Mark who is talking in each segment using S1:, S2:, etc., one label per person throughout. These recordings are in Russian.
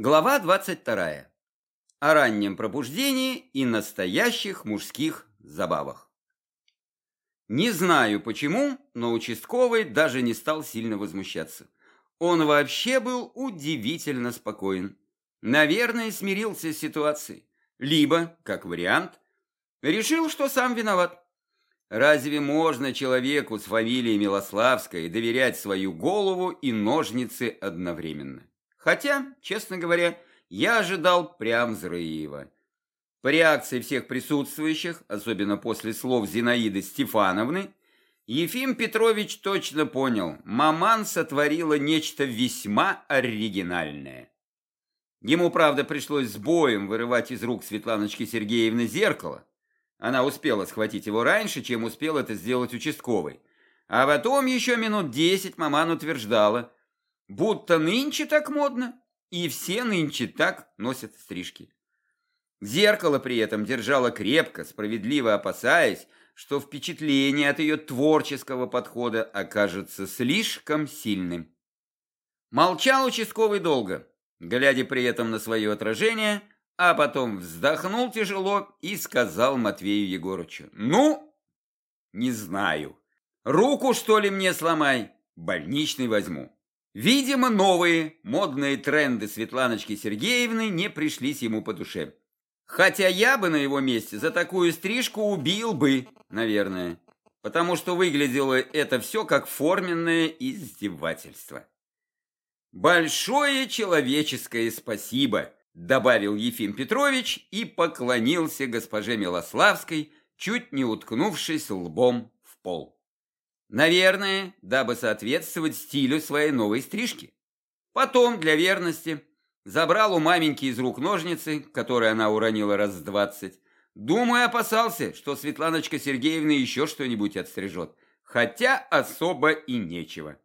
S1: Глава 22. О раннем пробуждении и настоящих мужских забавах. Не знаю почему, но участковый даже не стал сильно возмущаться. Он вообще был удивительно спокоен. Наверное, смирился с ситуацией. Либо, как вариант, решил, что сам виноват. Разве можно человеку с фамилией Милославской доверять свою голову и ножницы одновременно? Хотя, честно говоря, я ожидал прям взрыва. По реакции всех присутствующих, особенно после слов Зинаиды Стефановны, Ефим Петрович точно понял, маман сотворила нечто весьма оригинальное. Ему, правда, пришлось с боем вырывать из рук Светланочки Сергеевны зеркало. Она успела схватить его раньше, чем успел это сделать участковый. А потом еще минут десять маман утверждала, Будто нынче так модно, и все нынче так носят стрижки. Зеркало при этом держало крепко, справедливо опасаясь, что впечатление от ее творческого подхода окажется слишком сильным. Молчал участковый долго, глядя при этом на свое отражение, а потом вздохнул тяжело и сказал Матвею Егорычу, «Ну, не знаю, руку что ли мне сломай, больничный возьму». Видимо, новые модные тренды Светланочки Сергеевны не пришлись ему по душе. Хотя я бы на его месте за такую стрижку убил бы, наверное, потому что выглядело это все как форменное издевательство. «Большое человеческое спасибо», — добавил Ефим Петрович и поклонился госпоже Милославской, чуть не уткнувшись лбом в пол. Наверное, дабы соответствовать стилю своей новой стрижки. Потом, для верности, забрал у маменьки из рук ножницы, которые она уронила раз в двадцать. Думаю, опасался, что Светланочка Сергеевна еще что-нибудь отстрижет. Хотя особо и нечего.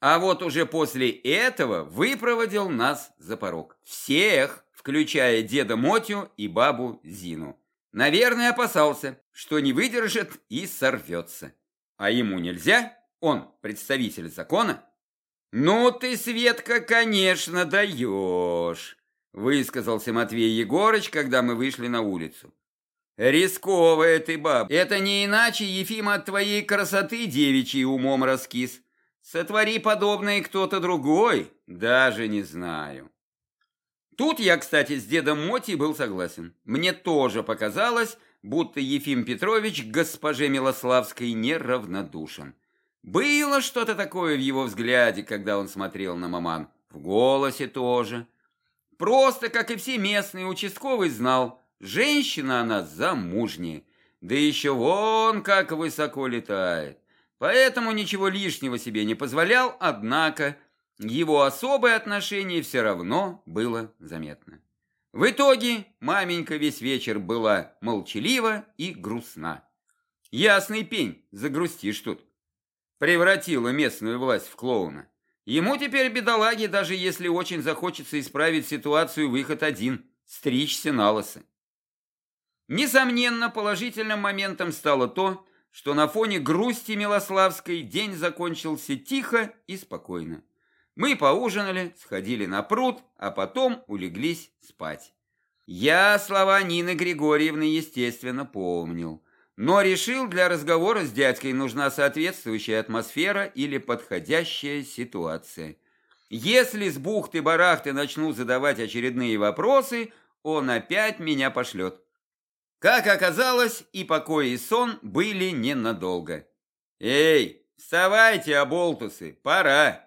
S1: А вот уже после этого выпроводил нас за порог. Всех, включая деда Мотю и бабу Зину. Наверное, опасался, что не выдержит и сорвется. А ему нельзя? Он представитель закона? Ну ты, Светка, конечно, даешь, высказался Матвей Егорыч, когда мы вышли на улицу. Рисковая ты, баб. Это не иначе, Ефим, от твоей красоты девичий умом раскис. Сотвори подобное кто-то другой, даже не знаю. Тут я, кстати, с дедом Моти был согласен. Мне тоже показалось, будто Ефим Петрович к госпоже Милославской неравнодушен. Было что-то такое в его взгляде, когда он смотрел на маман. В голосе тоже. Просто, как и все местные, участковый знал, женщина она замужняя. Да еще вон как высоко летает. Поэтому ничего лишнего себе не позволял, однако его особое отношение все равно было заметно. В итоге маменька весь вечер была молчалива и грустна. Ясный пень, загрустишь тут. Превратила местную власть в клоуна. Ему теперь, бедолаге, даже если очень захочется исправить ситуацию, выход один – стричься на лысо. Несомненно, положительным моментом стало то, что на фоне грусти Милославской день закончился тихо и спокойно. Мы поужинали, сходили на пруд, а потом улеглись спать. Я слова Нины Григорьевны, естественно, помнил, но решил, для разговора с дядькой нужна соответствующая атмосфера или подходящая ситуация. Если с бухты-барахты начну задавать очередные вопросы, он опять меня пошлет. Как оказалось, и покой, и сон были ненадолго. «Эй, вставайте, оболтусы, пора!»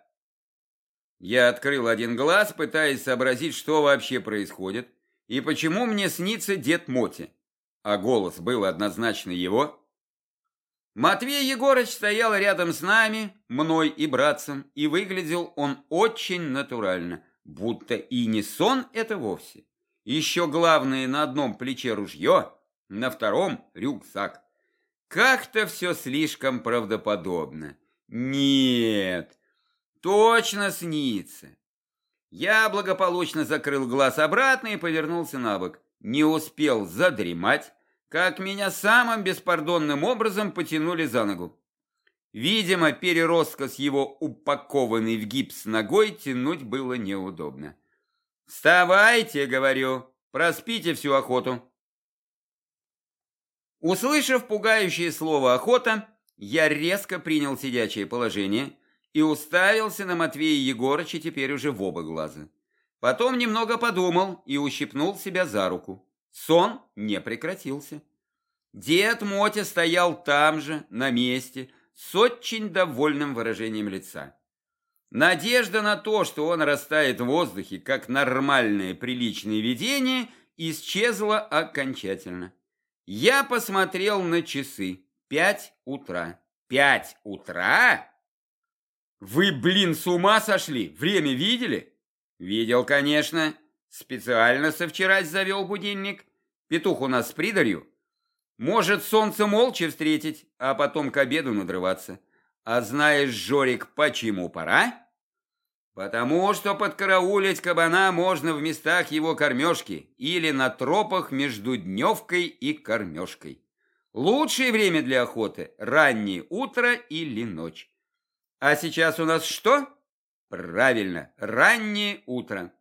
S1: Я открыл один глаз, пытаясь сообразить, что вообще происходит, и почему мне снится дед Моти. А голос был однозначно его. Матвей Егорыч стоял рядом с нами, мной и братцем, и выглядел он очень натурально, будто и не сон это вовсе. Еще главное, на одном плече ружье, на втором рюкзак. Как-то все слишком правдоподобно. Нет, Точно снится. Я благополучно закрыл глаз обратно и повернулся на бок. Не успел задремать, как меня самым беспардонным образом потянули за ногу. Видимо, переростка с его упакованной в гипс ногой тянуть было неудобно. Вставайте, говорю, проспите всю охоту. Услышав пугающее слово «охота», я резко принял сидячее положение и уставился на Матвея Егорыча теперь уже в оба глаза. Потом немного подумал и ущипнул себя за руку. Сон не прекратился. Дед Мотя стоял там же, на месте, с очень довольным выражением лица. Надежда на то, что он растает в воздухе, как нормальное приличное видение, исчезла окончательно. Я посмотрел на часы. Пять утра. Пять утра? Вы, блин, с ума сошли? Время видели? Видел, конечно. Специально со вчера завел будильник. Петух у нас с придарью. Может, солнце молча встретить, а потом к обеду надрываться. А знаешь, Жорик, почему пора? Потому что подкараулить кабана можно в местах его кормежки или на тропах между дневкой и кормежкой. Лучшее время для охоты – раннее утро или ночь. А сейчас у нас что? Правильно, раннее утро.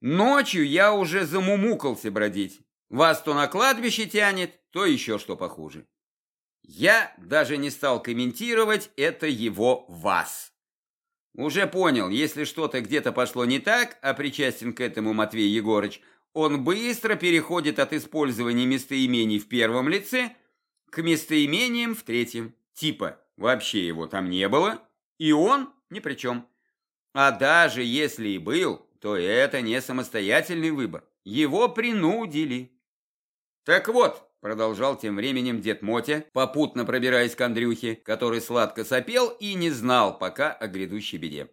S1: Ночью я уже замумукался бродить. Вас то на кладбище тянет, то еще что похуже. Я даже не стал комментировать это его «вас». Уже понял, если что-то где-то пошло не так, а причастен к этому Матвей Егорыч, он быстро переходит от использования местоимений в первом лице к местоимениям в третьем. Типа, вообще его там не было, и он ни при чем. А даже если и был, то это не самостоятельный выбор. Его принудили. Так вот, Продолжал тем временем дед Мотя, попутно пробираясь к Андрюхе, который сладко сопел и не знал пока о грядущей беде.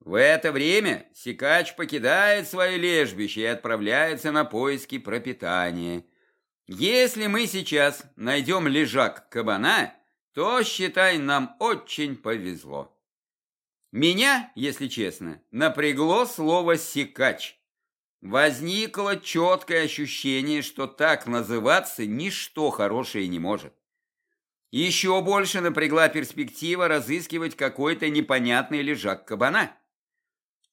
S1: В это время Сикач покидает свое лежбище и отправляется на поиски пропитания. Если мы сейчас найдем лежак кабана, то, считай, нам очень повезло. Меня, если честно, напрягло слово «сикач». Возникло четкое ощущение, что так называться ничто хорошее не может. Еще больше напрягла перспектива разыскивать какой-то непонятный лежак кабана.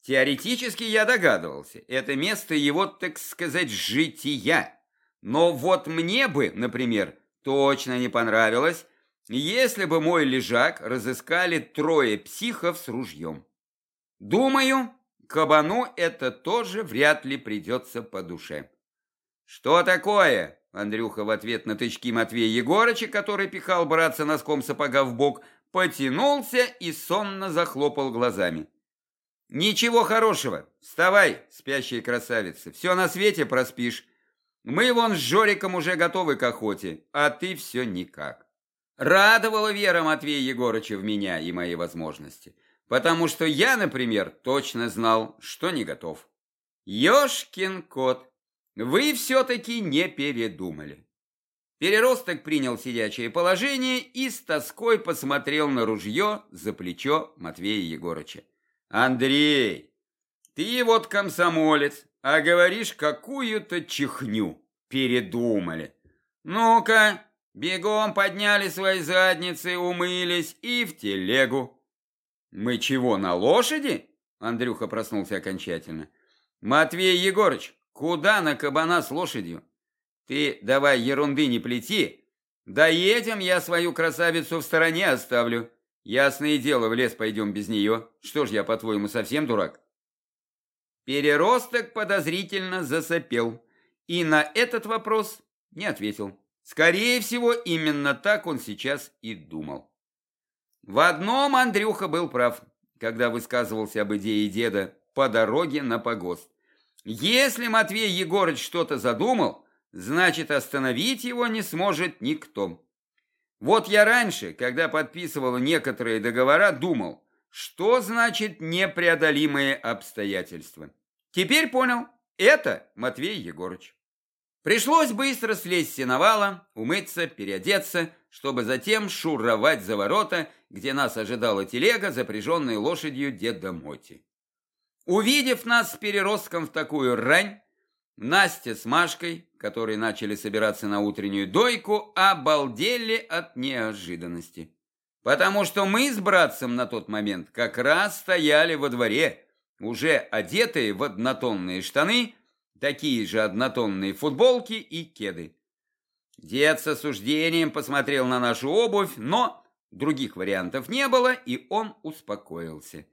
S1: Теоретически я догадывался, это место его, так сказать, жития. Но вот мне бы, например, точно не понравилось, если бы мой лежак разыскали трое психов с ружьем. Думаю, Кабану это тоже вряд ли придется по душе. «Что такое?» Андрюха в ответ на тычки Матвея Егорыча, который пихал братца носком сапога в бок, потянулся и сонно захлопал глазами. «Ничего хорошего. Вставай, спящая красавица. Все на свете проспишь. Мы вон с Жориком уже готовы к охоте, а ты все никак». Радовала вера Матвея Егорыча в меня и мои возможности. Потому что я, например, точно знал, что не готов. Ёшкин кот, вы все-таки не передумали. Переросток принял сидячее положение и с тоской посмотрел на ружье за плечо Матвея Егорыча. «Андрей, ты вот комсомолец, а говоришь какую-то чихню. Передумали. Ну-ка, бегом подняли свои задницы, умылись и в телегу. «Мы чего, на лошади?» Андрюха проснулся окончательно. «Матвей Егорыч, куда на кабана с лошадью? Ты давай ерунды не плети. Доедем, я свою красавицу в стороне оставлю. Ясное дело, в лес пойдем без нее. Что ж я, по-твоему, совсем дурак?» Переросток подозрительно засопел и на этот вопрос не ответил. Скорее всего, именно так он сейчас и думал. В одном Андрюха был прав, когда высказывался об идее деда по дороге на погост. Если Матвей Егорыч что-то задумал, значит остановить его не сможет никто. Вот я раньше, когда подписывал некоторые договора, думал, что значит непреодолимые обстоятельства. Теперь понял, это Матвей Егорыч. Пришлось быстро слезть с сеновала, умыться, переодеться, чтобы затем шуровать за ворота, где нас ожидала телега, запряженная лошадью деда Моти. Увидев нас с переростком в такую рань, Настя с Машкой, которые начали собираться на утреннюю дойку, обалдели от неожиданности. Потому что мы с братцем на тот момент как раз стояли во дворе, уже одетые в однотонные штаны, такие же однотонные футболки и кеды. Дед с осуждением посмотрел на нашу обувь, но других вариантов не было, и он успокоился.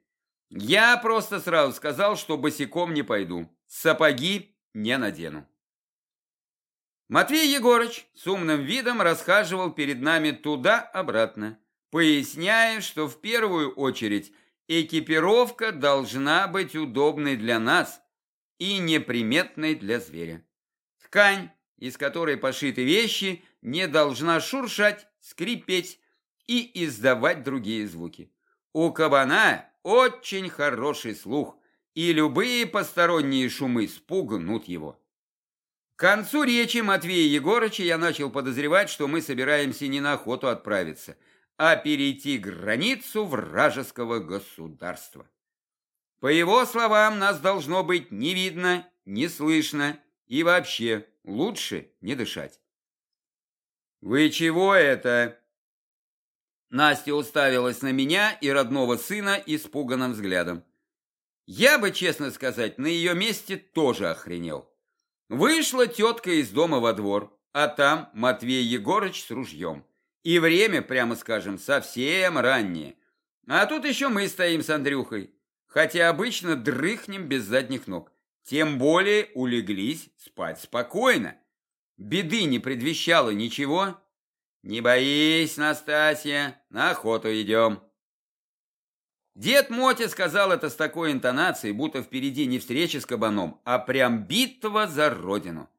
S1: Я просто сразу сказал, что босиком не пойду, сапоги не надену. Матвей Егорыч с умным видом расхаживал перед нами туда-обратно, поясняя, что в первую очередь экипировка должна быть удобной для нас и неприметной для зверя. Ткань, из которой пошиты вещи, не должна шуршать, скрипеть и издавать другие звуки. У кабана очень хороший слух, и любые посторонние шумы спугнут его. К концу речи Матвея Егорыча я начал подозревать, что мы собираемся не на охоту отправиться, а перейти границу вражеского государства. По его словам, нас должно быть не видно, не слышно и вообще лучше не дышать. «Вы чего это?» Настя уставилась на меня и родного сына испуганным взглядом. Я бы, честно сказать, на ее месте тоже охренел. Вышла тетка из дома во двор, а там Матвей Егорыч с ружьем. И время, прямо скажем, совсем раннее. А тут еще мы стоим с Андрюхой, хотя обычно дрыхнем без задних ног. Тем более улеглись спать спокойно. Беды не предвещало ничего. Не боись, Настасья, на охоту идем. Дед Мотя сказал это с такой интонацией, будто впереди не встреча с кабаном, а прям битва за родину.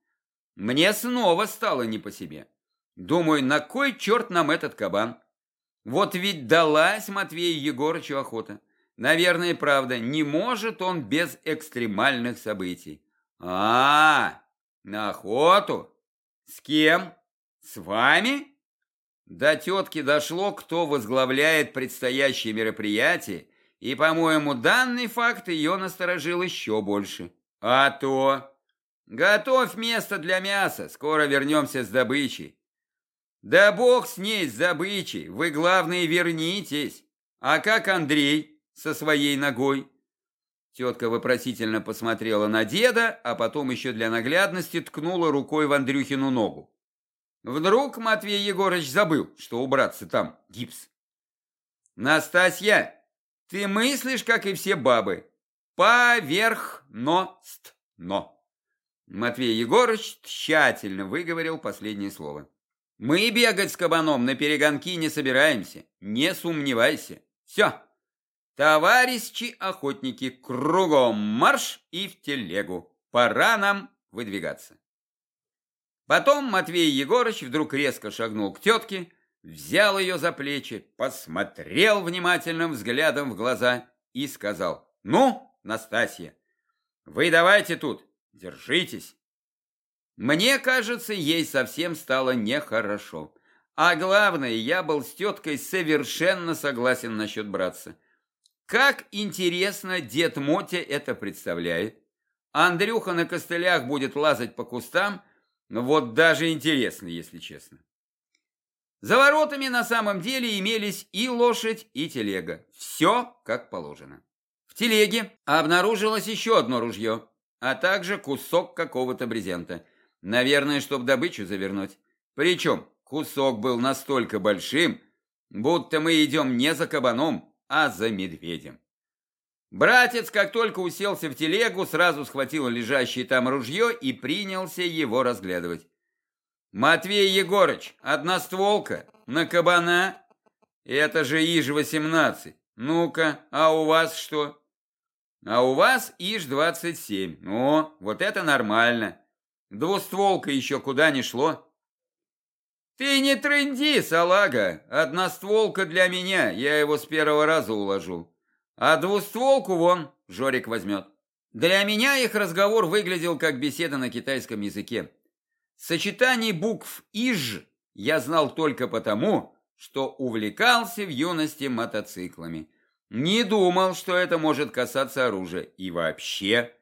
S1: Мне снова стало не по себе. Думаю, на кой черт нам этот кабан? Вот ведь далась Матвею Егорычу охота. Наверное, правда, не может он без экстремальных событий. А, -а на охоту? С кем? С вами? До тетки дошло, кто возглавляет предстоящее мероприятие, и, по-моему, данный факт ее насторожил еще больше. А то... Готовь место для мяса, скоро вернемся с добычей. Да бог с ней, с добычей, вы, главное, вернитесь. А как Андрей со своей ногой? Тетка вопросительно посмотрела на деда, а потом еще для наглядности ткнула рукой в Андрюхину ногу. Вдруг Матвей Егорыч забыл, что убраться там гипс. Настасья, ты мыслишь, как и все бабы. Поверхностно. Матвей Егорыч тщательно выговорил последнее слово. Мы бегать с кабаном на перегонки не собираемся, не сомневайся. Все. Товарищи охотники, кругом марш и в телегу. Пора нам выдвигаться. Потом Матвей Егорыч вдруг резко шагнул к тетке, взял ее за плечи, посмотрел внимательным взглядом в глаза и сказал, «Ну, Настасья, вы давайте тут, держитесь». Мне кажется, ей совсем стало нехорошо. А главное, я был с теткой совершенно согласен насчет братца. Как интересно дед Мотя это представляет. Андрюха на костылях будет лазать по кустам, но вот даже интересно, если честно. За воротами на самом деле имелись и лошадь, и телега. Все как положено. В телеге обнаружилось еще одно ружье, а также кусок какого-то брезента. Наверное, чтобы добычу завернуть. Причем кусок был настолько большим, будто мы идем не за кабаном, а за медведем. Братец, как только уселся в телегу, сразу схватил лежащее там ружье и принялся его разглядывать. «Матвей Егорыч, одностволка, на кабана? Это же Иж-18. Ну-ка, а у вас что?» «А у вас Иж-27. Ну, вот это нормально. Двустволка еще куда не шло». «Ты не трынди, салага! Одностволка для меня, я его с первого раза уложу. А двустволку вон Жорик возьмет. Для меня их разговор выглядел как беседа на китайском языке. Сочетание букв «иж» я знал только потому, что увлекался в юности мотоциклами. Не думал, что это может касаться оружия. И вообще,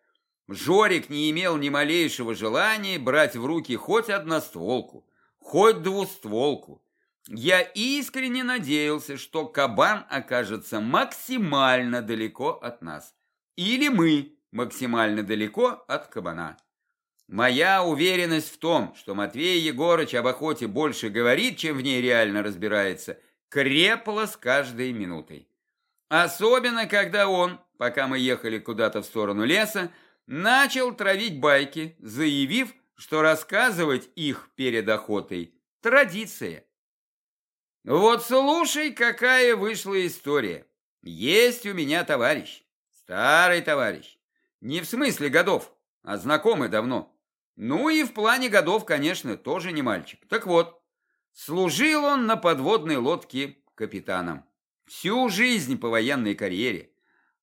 S1: Жорик не имел ни малейшего желания брать в руки хоть одностволку, хоть двустволку. Я искренне надеялся, что кабан окажется максимально далеко от нас. или мы максимально далеко от кабана. Моя уверенность в том, что Матвей Егорыч об охоте больше говорит, чем в ней реально разбирается, крепла с каждой минутой. Особенно, когда он, пока мы ехали куда-то в сторону леса, начал травить байки, заявив, что рассказывать их перед охотой – традиция. Вот слушай, какая вышла история. Есть у меня товарищ, старый товарищ. Не в смысле годов, а знакомый давно. Ну и в плане годов, конечно, тоже не мальчик. Так вот, служил он на подводной лодке капитаном. Всю жизнь по военной карьере.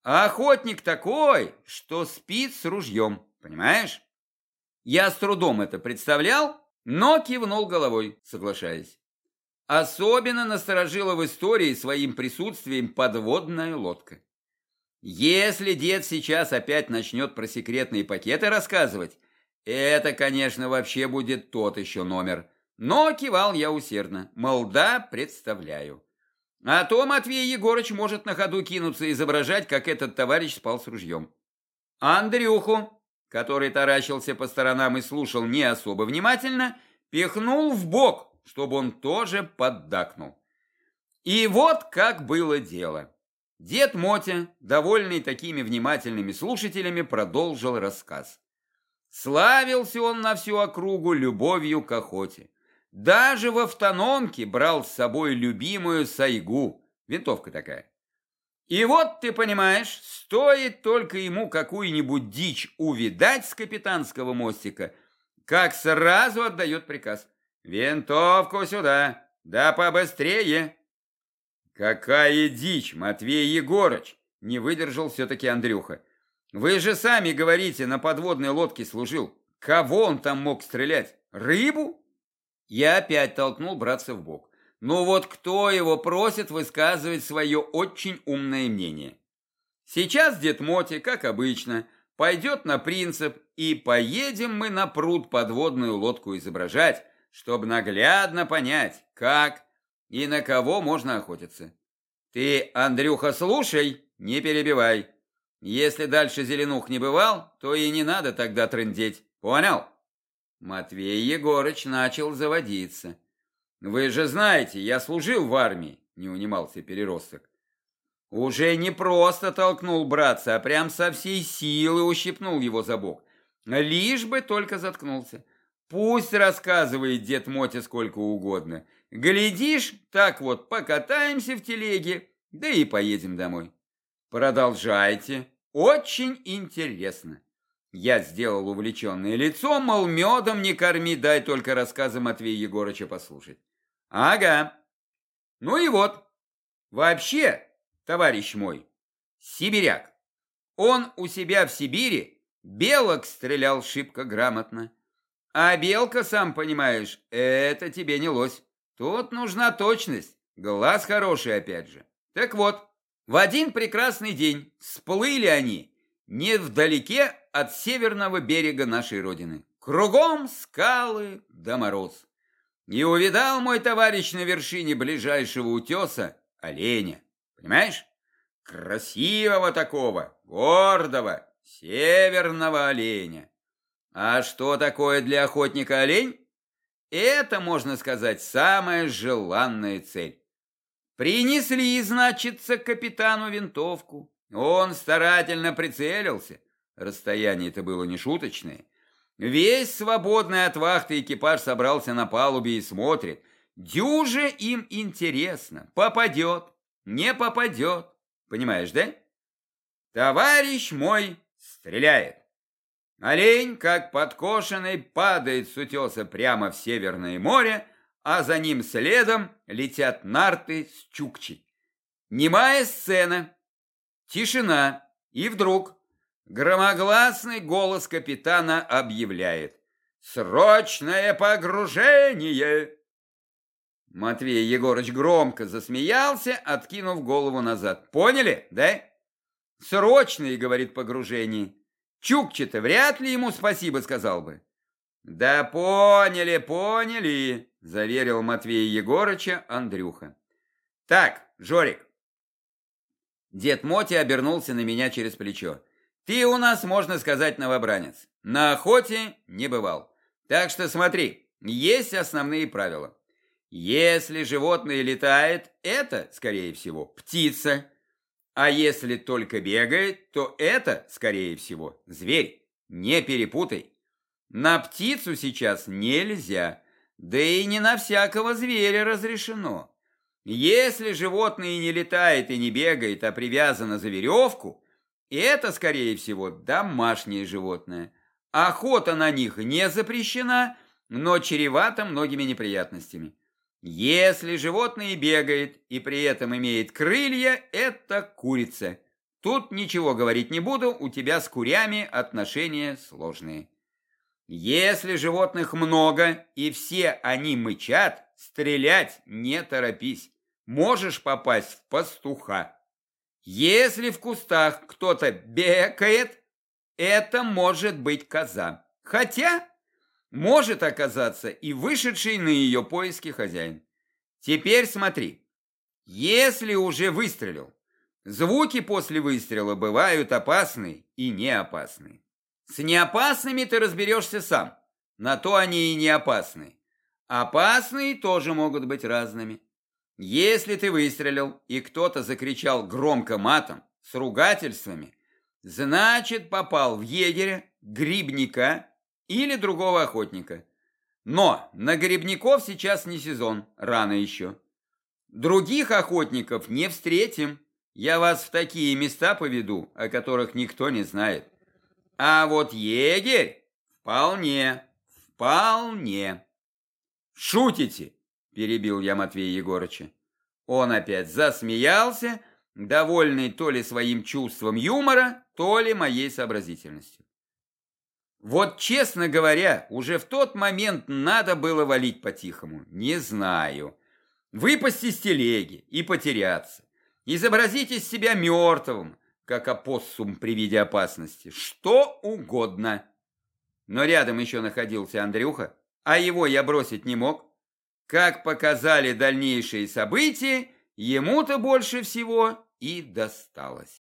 S1: А охотник такой, что спит с ружьем, понимаешь? Я с трудом это представлял, но кивнул головой, соглашаясь. Особенно насторожила в истории своим присутствием подводная лодка. Если дед сейчас опять начнет про секретные пакеты рассказывать, это, конечно, вообще будет тот еще номер. Но кивал я усердно, мол, да, представляю. А то Матвей Егорыч может на ходу кинуться изображать, как этот товарищ спал с ружьем. Андрюху, который таращился по сторонам и слушал не особо внимательно, пихнул в бок, чтобы он тоже поддакнул. И вот как было дело. Дед Мотя, довольный такими внимательными слушателями, продолжил рассказ. Славился он на всю округу любовью к охоте. Даже в автономке брал с собой любимую сайгу, винтовка такая. И вот, ты понимаешь, стоит только ему какую-нибудь дичь увидать с капитанского мостика, как сразу отдает приказ. «Винтовку сюда! Да побыстрее!» «Какая дичь, Матвей Егорыч!» Не выдержал все-таки Андрюха. «Вы же сами говорите, на подводной лодке служил. Кого он там мог стрелять? Рыбу?» Я опять толкнул братца в бок. Ну вот кто его просит высказывать свое очень умное мнение? Сейчас дед Моти, как обычно, пойдет на принцип, и поедем мы на пруд подводную лодку изображать, чтобы наглядно понять, как и на кого можно охотиться. Ты, Андрюха, слушай, не перебивай. Если дальше Зеленух не бывал, то и не надо тогда трындеть. Понял? Матвей Егорыч начал заводиться. «Вы же знаете, я служил в армии», — не унимался переросток. Уже не просто толкнул братца, а прям со всей силы ущипнул его за бок. Лишь бы только заткнулся. Пусть рассказывает дед Мотя сколько угодно. Глядишь, так вот покатаемся в телеге, да и поедем домой. Продолжайте. Очень интересно. Я сделал увлеченное лицо, мол, медом не корми, дай только рассказы Матвея Егорыча послушать. Ага. Ну и вот. Вообще, товарищ мой, сибиряк. Он у себя в Сибири белок стрелял шибко грамотно. А белка, сам понимаешь, это тебе не лось. Тут нужна точность, глаз хороший опять же. Так вот, в один прекрасный день всплыли они не вдалеке от северного берега нашей Родины. Кругом скалы да мороз. Не увидал мой товарищ на вершине ближайшего утеса оленя. Понимаешь? Красивого такого, гордого, северного оленя. А что такое для охотника олень? Это, можно сказать, самая желанная цель. Принесли, значится, капитану винтовку. Он старательно прицелился. Расстояние-то было не шуточное. Весь свободный от вахты экипаж собрался на палубе и смотрит. Дюже им интересно, попадет, не попадет. Понимаешь, да? Товарищ мой стреляет. Олень, как подкошенный, падает с утеса прямо в Северное море, а за ним следом летят нарты с чукчей. Немая сцена, Тишина. И вдруг громогласный голос капитана объявляет «Срочное погружение!» Матвей Егорыч громко засмеялся, откинув голову назад. «Поняли, да?» «Срочное, — говорит погружение. Чукче-то вряд ли ему спасибо сказал бы». «Да поняли, поняли», — заверил Матвея Егорыча Андрюха. «Так, Жорик, Дед Моти обернулся на меня через плечо. Ты у нас, можно сказать, новобранец. На охоте не бывал. Так что смотри, есть основные правила. Если животное летает, это, скорее всего, птица. А если только бегает, то это, скорее всего, зверь. Не перепутай. На птицу сейчас нельзя, да и не на всякого зверя разрешено. Если животное не летает и не бегает, а привязано за веревку, это, скорее всего, домашнее животное. Охота на них не запрещена, но чревата многими неприятностями. Если животное бегает и при этом имеет крылья, это курица. Тут ничего говорить не буду, у тебя с курями отношения сложные. Если животных много и все они мычат, стрелять не торопись. Можешь попасть в пастуха. Если в кустах кто-то бекает, это может быть коза. Хотя может оказаться и вышедший на ее поиски хозяин. Теперь смотри. Если уже выстрелил, звуки после выстрела бывают опасны и не опасны. С неопасными ты разберешься сам. На то они и не опасны. Опасные тоже могут быть разными. Если ты выстрелил, и кто-то закричал громко матом, с ругательствами, значит попал в егеря, грибника или другого охотника. Но на грибников сейчас не сезон, рано еще. Других охотников не встретим. Я вас в такие места поведу, о которых никто не знает. А вот егерь вполне, вполне. Шутите, перебил я Матвея Егорыча. Он опять засмеялся, довольный то ли своим чувством юмора, то ли моей сообразительностью. Вот, честно говоря, уже в тот момент надо было валить по-тихому. Не знаю. Выпасть из телеги и потеряться. Изобразить из себя мертвым, как опоссум при виде опасности. Что угодно. Но рядом еще находился Андрюха, а его я бросить не мог. Как показали дальнейшие события, ему-то больше всего и досталось.